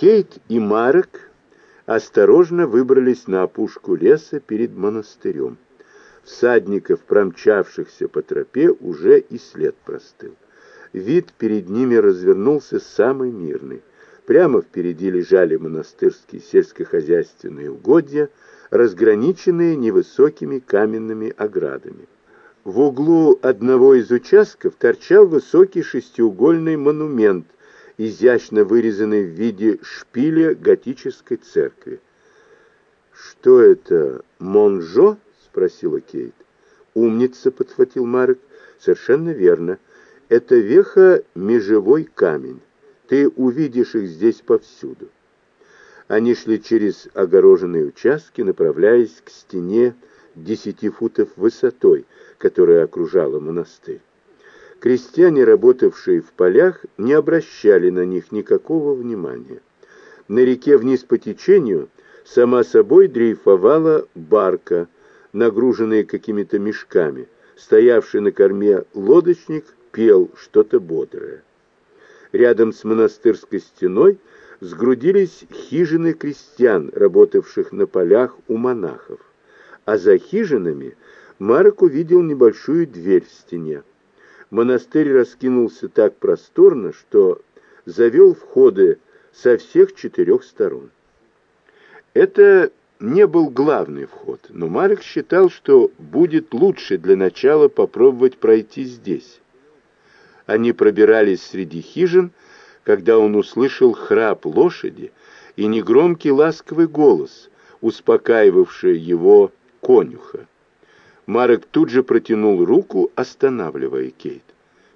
Кейт и Марек осторожно выбрались на опушку леса перед монастырем. Всадников, промчавшихся по тропе, уже и след простыл. Вид перед ними развернулся самый мирный. Прямо впереди лежали монастырские сельскохозяйственные угодья, разграниченные невысокими каменными оградами. В углу одного из участков торчал высокий шестиугольный монумент, изящно вырезанный в виде шпиля готической церкви. «Что это, Монжо?» — спросила Кейт. «Умница», — подхватил Марк. «Совершенно верно. Это веха межевой камень. Ты увидишь их здесь повсюду». Они шли через огороженные участки, направляясь к стене десяти футов высотой, которая окружала монастырь. Крестьяне, работавшие в полях, не обращали на них никакого внимания. На реке вниз по течению сама собой дрейфовала барка, нагруженная какими-то мешками. Стоявший на корме лодочник пел что-то бодрое. Рядом с монастырской стеной сгрудились хижины крестьян, работавших на полях у монахов. А за хижинами Марк увидел небольшую дверь в стене. Монастырь раскинулся так просторно, что завел входы со всех четырех сторон. Это не был главный вход, но Марк считал, что будет лучше для начала попробовать пройти здесь. Они пробирались среди хижин, когда он услышал храп лошади и негромкий ласковый голос, успокаивавший его конюха. Марек тут же протянул руку, останавливая Кейт.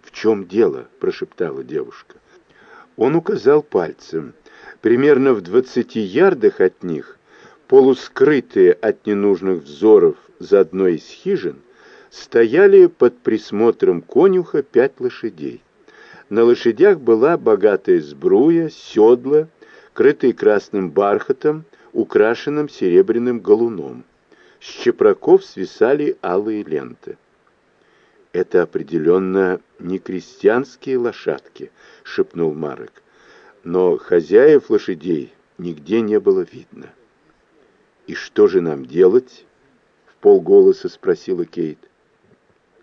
«В чем дело?» – прошептала девушка. Он указал пальцем. Примерно в двадцати ярдах от них, полускрытые от ненужных взоров за одной из хижин, стояли под присмотром конюха пять лошадей. На лошадях была богатая сбруя, седла, крытые красным бархатом, украшенным серебряным галуном. С чепраков свисали алые ленты. «Это определенно не крестьянские лошадки», — шепнул Марек. «Но хозяев лошадей нигде не было видно». «И что же нам делать?» — в полголоса спросила Кейт.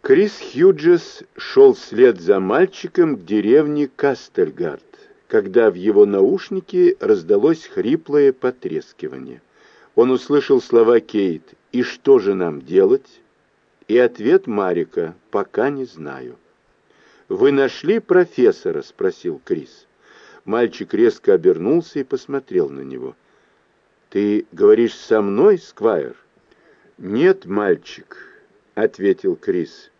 Крис Хьюджес шел вслед за мальчиком к деревне Кастельгард, когда в его наушнике раздалось хриплое потрескивание. Он услышал слова Кейт «И что же нам делать?» И ответ Марика «Пока не знаю». «Вы нашли профессора?» — спросил Крис. Мальчик резко обернулся и посмотрел на него. «Ты говоришь со мной, Сквайр?» «Нет, мальчик», — ответил Крис.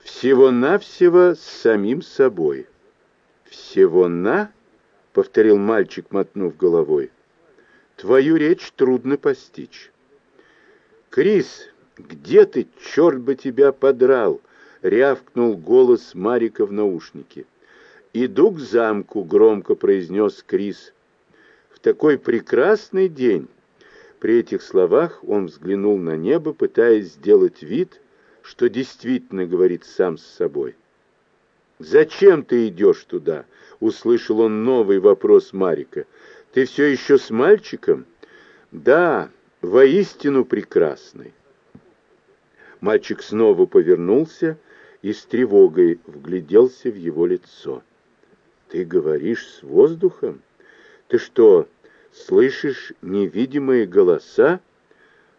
«Всего-навсего с самим собой». «Всего-на?» — повторил мальчик, мотнув головой. «Твою речь трудно постичь». «Крис, где ты, черт бы тебя подрал?» — рявкнул голос Марика в наушнике. «Иду к замку», — громко произнес Крис. «В такой прекрасный день!» При этих словах он взглянул на небо, пытаясь сделать вид, что действительно говорит сам с собой. «Зачем ты идешь туда?» — услышал он новый вопрос Марика. «Ты все еще с мальчиком?» «Да, воистину прекрасный. Мальчик снова повернулся и с тревогой вгляделся в его лицо. «Ты говоришь с воздухом? Ты что, слышишь невидимые голоса?»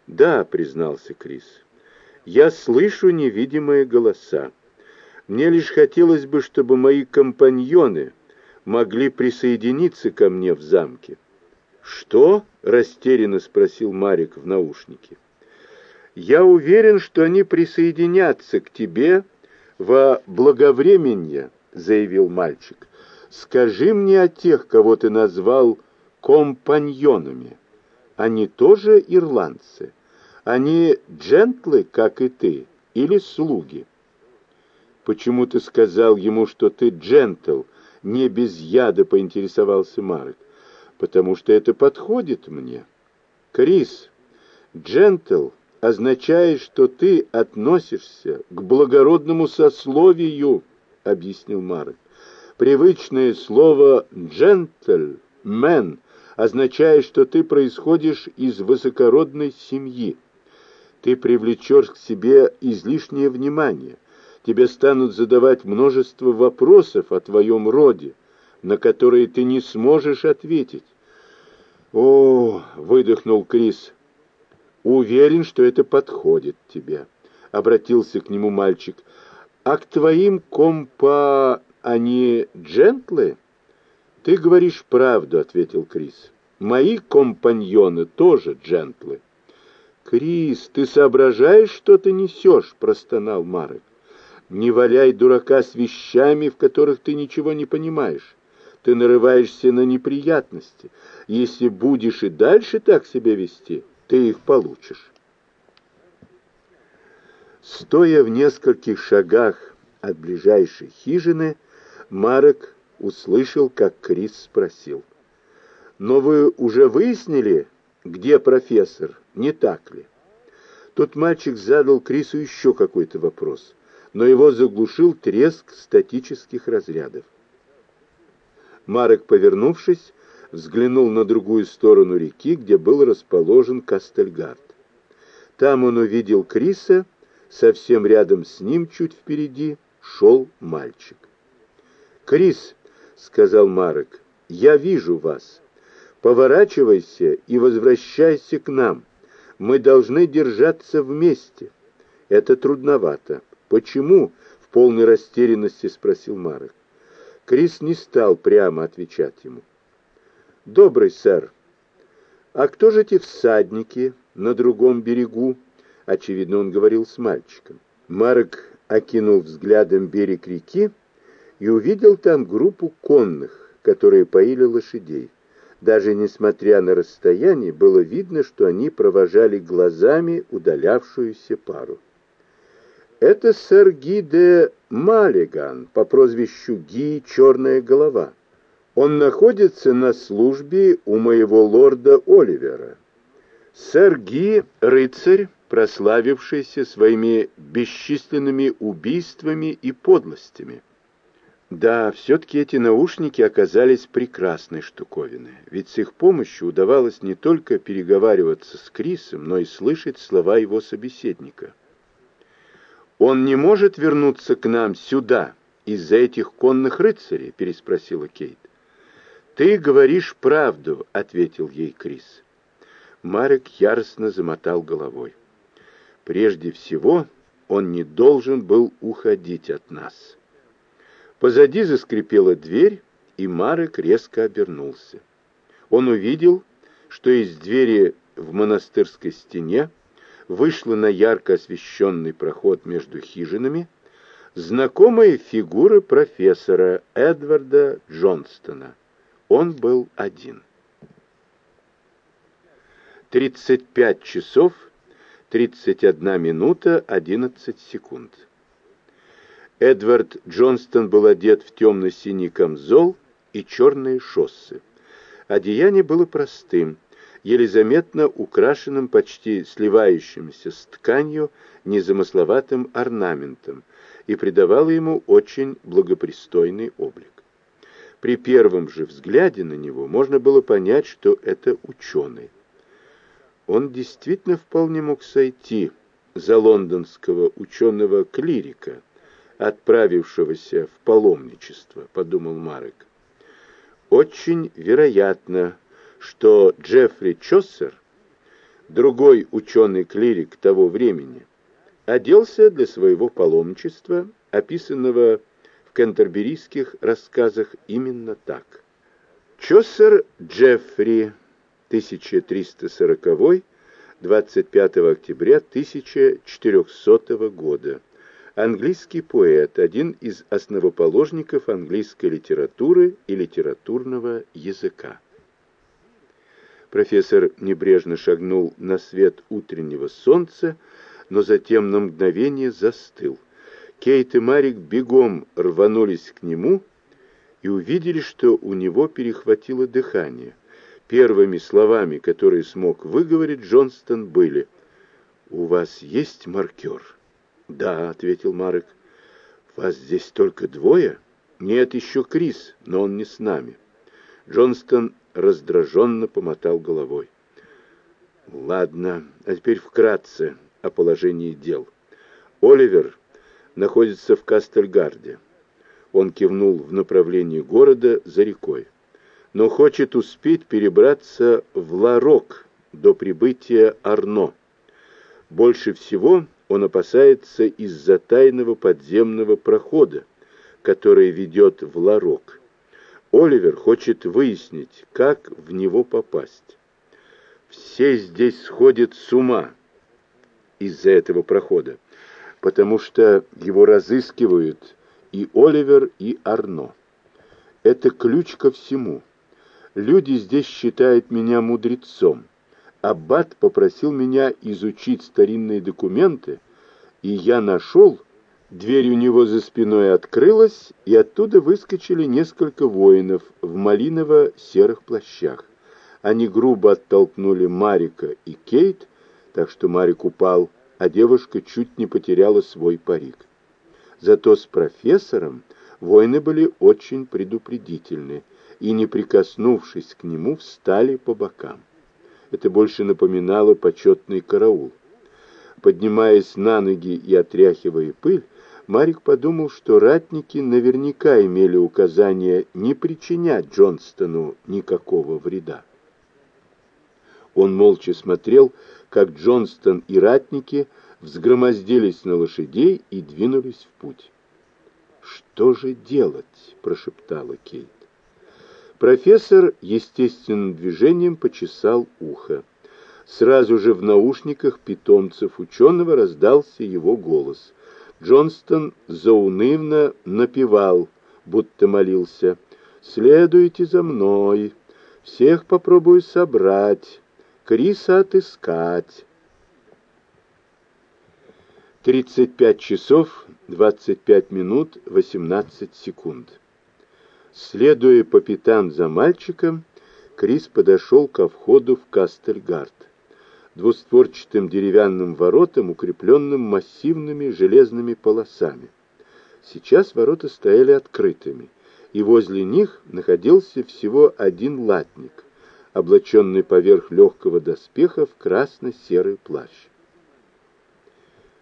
«Да», — признался Крис, — «я слышу невидимые голоса. Мне лишь хотелось бы, чтобы мои компаньоны могли присоединиться ко мне в замке». «Что?» — растерянно спросил Марик в наушнике. «Я уверен, что они присоединятся к тебе во благовременье», — заявил мальчик. «Скажи мне о тех, кого ты назвал компаньонами. Они тоже ирландцы? Они джентлы, как и ты, или слуги?» «Почему ты сказал ему, что ты джентл?» — не без яда поинтересовался Марк потому что это подходит мне. Крис, джентл означает, что ты относишься к благородному сословию, объяснил Марк. Привычное слово «джентльмен» означает, что ты происходишь из высокородной семьи. Ты привлечешь к себе излишнее внимание. Тебе станут задавать множество вопросов о твоем роде, на которые ты не сможешь ответить. «О!» — выдохнул Крис. «Уверен, что это подходит тебе», — обратился к нему мальчик. «А к твоим компа... они джентлы?» «Ты говоришь правду», — ответил Крис. «Мои компаньоны тоже джентлы». «Крис, ты соображаешь, что ты несешь?» — простонал Марек. «Не валяй дурака с вещами, в которых ты ничего не понимаешь. Ты нарываешься на неприятности. Если будешь и дальше так себя вести, ты их получишь». Стоя в нескольких шагах от ближайшей хижины, Марек услышал, как Крис спросил. «Но вы уже выяснили, где профессор, не так ли?» Тут мальчик задал Крису еще какой-то вопрос, но его заглушил треск статических разрядов. Марек, повернувшись, взглянул на другую сторону реки, где был расположен Кастельгард. Там он увидел Криса, совсем рядом с ним, чуть впереди, шел мальчик. «Крис!» — сказал Марек. «Я вижу вас. Поворачивайся и возвращайся к нам. Мы должны держаться вместе». «Это трудновато». «Почему?» — в полной растерянности спросил Марек. Крис не стал прямо отвечать ему. «Добрый сэр. А кто же эти всадники на другом берегу?» Очевидно, он говорил с мальчиком. Марк окинул взглядом берег реки и увидел там группу конных, которые поили лошадей. Даже несмотря на расстояние, было видно, что они провожали глазами удалявшуюся пару. Это сэр Ги де Маллиган по прозвищу Ги Черная Голова. Он находится на службе у моего лорда Оливера. Сэр Ги — рыцарь, прославившийся своими бесчисленными убийствами и подлостями. Да, все-таки эти наушники оказались прекрасной штуковиной, ведь с их помощью удавалось не только переговариваться с Крисом, но и слышать слова его собеседника. «Он не может вернуться к нам сюда из-за этих конных рыцарей?» — переспросила Кейт. «Ты говоришь правду», — ответил ей Крис. Марек яростно замотал головой. «Прежде всего, он не должен был уходить от нас». Позади заскрипела дверь, и Марек резко обернулся. Он увидел, что из двери в монастырской стене вышла на ярко освещенный проход между хижинами знакомая фигура профессора Эдварда Джонстона. Он был один. 35 часов 31 минута 11 секунд. Эдвард Джонстон был одет в темно-синий камзол и черные шоссы. Одеяние было простым, еле заметно украшенным почти сливающимся с тканью незамысловатым орнаментом и придавало ему очень благопристойный облик. При первом же взгляде на него можно было понять, что это ученый. Он действительно вполне мог сойти за лондонского ученого-клирика, отправившегося в паломничество, подумал Марек. Очень вероятно, что Джеффри Чоссер, другой ученый-клирик того времени, оделся для своего паломничества, описанного в кентерберийских рассказах именно так. Чоссер Джеффри, 1340 25 октября 1400 года английский поэт, один из основоположников английской литературы и литературного языка. Профессор небрежно шагнул на свет утреннего солнца, но затем на мгновение застыл. Кейт и Марик бегом рванулись к нему и увидели, что у него перехватило дыхание. Первыми словами, которые смог выговорить Джонстон, были «У вас есть маркер?» «Да», — ответил Марек. «Вас здесь только двое?» «Нет, еще Крис, но он не с нами». Джонстон раздраженно помотал головой. Ладно, а теперь вкратце о положении дел. Оливер находится в Кастельгарде. Он кивнул в направлении города за рекой. Но хочет успеть перебраться в Ларок до прибытия Арно. Больше всего он опасается из-за тайного подземного прохода, который ведет в Ларок. Оливер хочет выяснить, как в него попасть. Все здесь сходят с ума из-за этого прохода, потому что его разыскивают и Оливер, и Арно. Это ключ ко всему. Люди здесь считают меня мудрецом. Аббат попросил меня изучить старинные документы, и я нашел, дверь у него за спиной открылась, и оттуда выскочили несколько воинов в малиново-серых плащах. Они грубо оттолкнули Марика и Кейт, так что Марик упал, а девушка чуть не потеряла свой парик. Зато с профессором воины были очень предупредительны и, не прикоснувшись к нему, встали по бокам. Это больше напоминало почетный караул. Поднимаясь на ноги и отряхивая пыль, Марик подумал, что ратники наверняка имели указание не причинять Джонстону никакого вреда. Он молча смотрел, как Джонстон и ратники взгромоздились на лошадей и двинулись в путь. «Что же делать?» — прошептала Кейт. Профессор естественным движением почесал ухо. Сразу же в наушниках питомцев ученого раздался его голос. Джонстон заунывно напевал, будто молился. «Следуйте за мной, всех попробую собрать, Криса отыскать». 35 часов 25 минут 18 секунд. Следуя по пятам за мальчиком, Крис подошел ко входу в Кастельгард, двустворчатым деревянным воротам, укрепленным массивными железными полосами. Сейчас ворота стояли открытыми, и возле них находился всего один латник, облаченный поверх легкого доспеха в красно-серый плащ.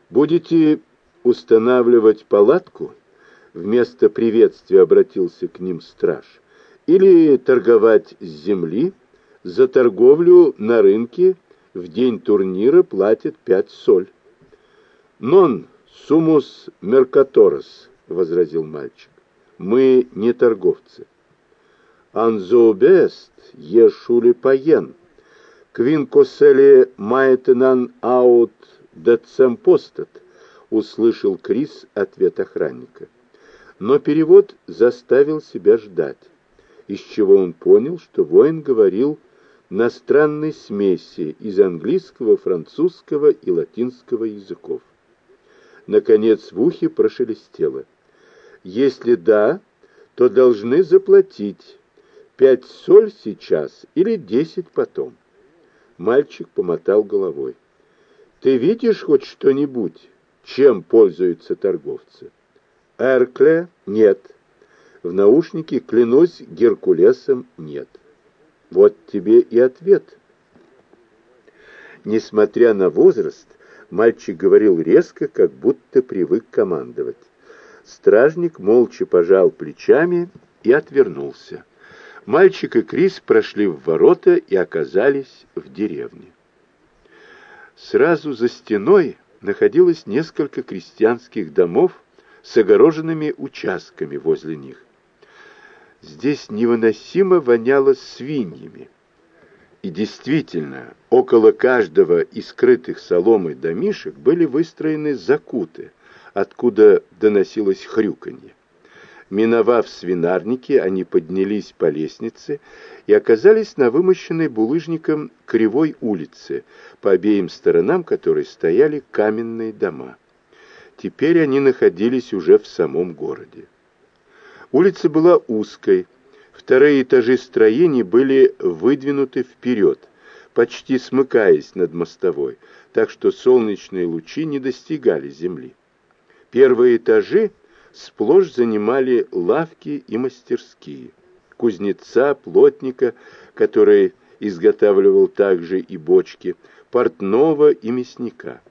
«Будете устанавливать палатку?» Вместо приветствия обратился к ним страж. Или торговать с земли, за торговлю на рынке в день турнира платят пять соль. «Нон сумус меркаторос», — возразил мальчик. «Мы не торговцы». «Анзоубест ешули паен, квинкосели маэтенан аут децемпостат», — услышал Крис ответ охранника но перевод заставил себя ждать, из чего он понял, что воин говорил на странной смеси из английского, французского и латинского языков. Наконец в ухе прошелестело. «Если да, то должны заплатить пять соль сейчас или десять потом». Мальчик помотал головой. «Ты видишь хоть что-нибудь, чем пользуются торговцы?» Эркле нет. В наушнике, клянусь, Геркулесом нет. Вот тебе и ответ. Несмотря на возраст, мальчик говорил резко, как будто привык командовать. Стражник молча пожал плечами и отвернулся. Мальчик и Крис прошли в ворота и оказались в деревне. Сразу за стеной находилось несколько крестьянских домов, с огороженными участками возле них. Здесь невыносимо воняло свиньями. И действительно, около каждого из скрытых соломой домишек были выстроены закуты, откуда доносилось хрюканье. Миновав свинарники, они поднялись по лестнице и оказались на вымощенной булыжником кривой улице, по обеим сторонам которой стояли каменные дома. Теперь они находились уже в самом городе. Улица была узкой, вторые этажи строений были выдвинуты вперед, почти смыкаясь над мостовой, так что солнечные лучи не достигали земли. Первые этажи сплошь занимали лавки и мастерские. кузнеца, плотника, который изготавливал также и бочки, портного и мясника –